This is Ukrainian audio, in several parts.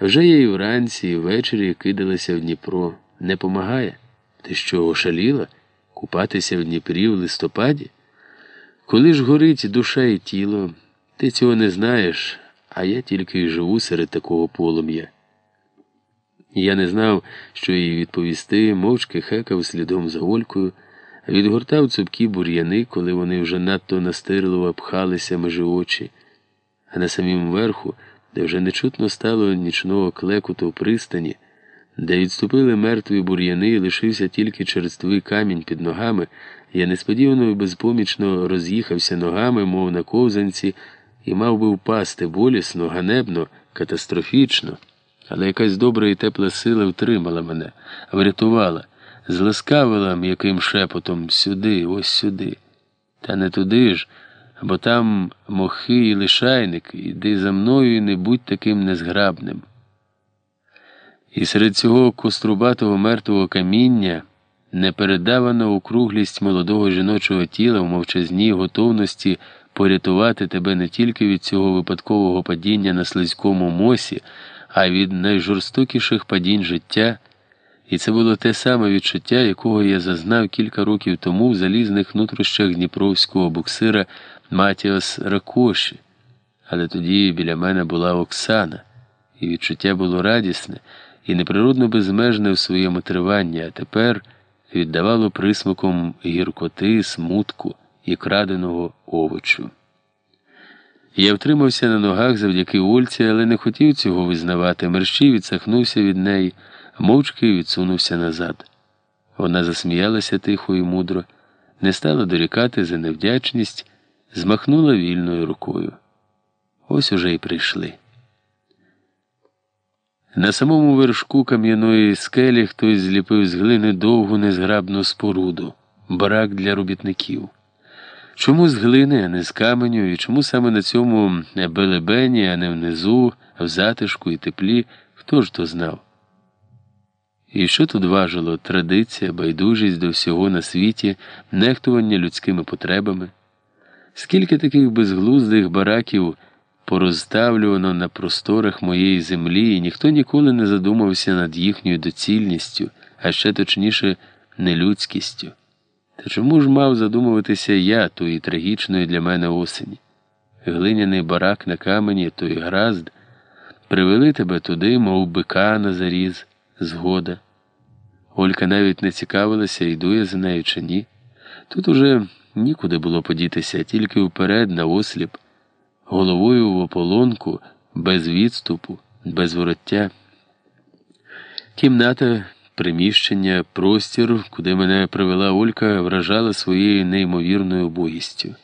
Вже я вранці, і ввечері кидалася в Дніпро. Не помагає? Ти що, ошаліла? Купатися в Дніпрі в листопаді? Коли ж горить душа і тіло, ти цього не знаєш, а я тільки й живу серед такого полум'я. Я не знав, що їй відповісти, мовчки хекав слідом за Олькою, відгортав цупкі бур'яни, коли вони вже надто настирливо пхалися межі очі, а на самім верху, де вже нечутно стало нічного клекуту пристані, де відступили мертві бур'яни і лишився тільки черствий камінь під ногами, я несподівано і безпомічно роз'їхався ногами, мов на ковзанці, і мав би впасти болісно, ганебно, катастрофічно. Але якась добра і тепла сила втримала мене, врятувала, зласкавила м'яким шепотом сюди, ось сюди. Та не туди ж, бо там мохи і лишайник, іди за мною і не будь таким незграбним. І серед цього кострубатого мертвого каміння непередавана округлість молодого жіночого тіла в мовчазній готовності порятувати тебе не тільки від цього випадкового падіння на слизькому мосі, а від найжорстокіших падінь життя. І це було те саме відчуття, якого я зазнав кілька років тому в залізних нутрощах дніпровського буксира Матіос Ракоші. Але тоді біля мене була Оксана, і відчуття було радісне і неприродно безмежне в своєму триванні, а тепер віддавало присмаком гіркоти, смутку і краденого овочу. Я втримався на ногах завдяки Ольці, але не хотів цього визнавати. Мерщій відсахнувся від неї, мовчки відсунувся назад. Вона засміялася тихо і мудро, не стала дорікати за невдячність, змахнула вільною рукою. Ось уже й прийшли. На самому вершку кам'яної скелі хтось зліпив з глини довгу незграбну споруду, барак для робітників. Чому з глини, а не з каменю, і чому саме на цьому белебені, а не внизу, в затишку і теплі, хто ж то знав? І що тут важило традиція, байдужість до всього на світі, нехтування людськими потребами? Скільки таких безглуздих бараків порозставлювано на просторах моєї землі, і ніхто ніколи не задумався над їхньою доцільністю, а ще точніше, нелюдськістю. Та чому ж мав задумуватися я тої трагічної для мене осені? Глиняний барак на камені, той гразд, привели тебе туди, мов бика на заріз, згода. Олька навіть не цікавилася, йду я за нею чи ні. Тут уже нікуди було подітися, тільки вперед, на осліп, головою в ополонку, без відступу, без вороття. Кімната приміщення, простір, куди мене привела Олька, вражала своєю неймовірною убогістю.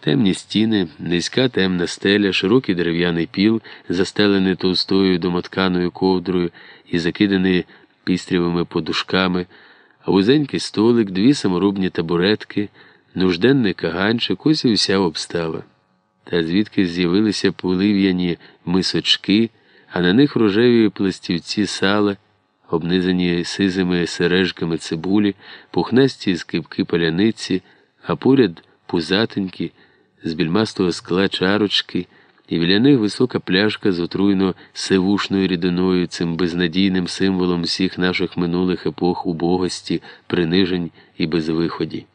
Темні стіни, низька темна стеля, широкий дерев'яний піл, застелений товстою домотканою ковдрою і закиданий пістрявими подушками, вузенький столик, дві саморобні табуретки, нужденний каганчик, ось і вся обстава. Та звідки з'явилися полив'яні мисочки, а на них рожеві пластівці сала обнизані сизими сережками цибулі, пухнасті скипки паляниці, а поряд пузатенькі, з більмастого скла чарочки, і біля них висока пляшка з отруйно сивушною рідиною, цим безнадійним символом всіх наших минулих епох убогості, принижень і безвиході.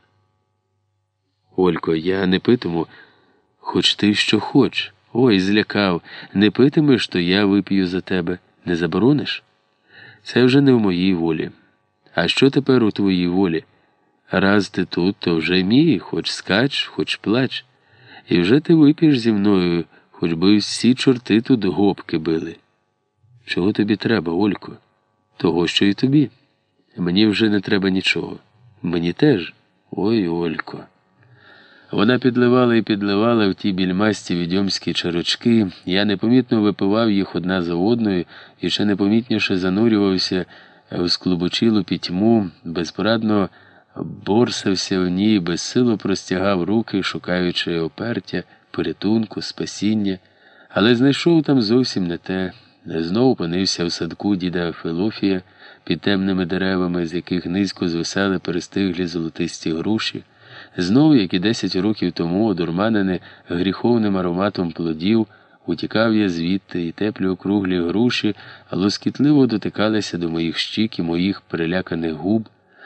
Олько, я не питиму, хоч ти що хоч. Ой, злякав, не питимеш, то я вип'ю за тебе. Не заборониш? Це вже не в моїй волі. А що тепер у твоїй волі? Раз ти тут, то вже мій, хоч скач, хоч плач, і вже ти вип'єш зі мною, хоч би всі чорти тут гопки били. Чого тобі треба, Олько? Того, що і тобі. Мені вже не треба нічого. Мені теж. Ой, Олько. Вона підливала і підливала в ті більмасті відьомські чарочки, я непомітно випивав їх одна за одною і ще непомітніше занурювався в склобочілу пітьму, безпорадно борсався в ній, безсило простягав руки, шукаючи опертя, порятунку, спасіння, але знайшов там зовсім не те. Знову опинився в садку діда Филофія під темними деревами, з яких низько звисали перестиглі золотисті груші. Знов, як і десять років тому, одурманений гріховним ароматом плодів, Утікав я звідти, і теплі округлі груші лоскітливо дотикалися до моїх щік і моїх переляканих губ.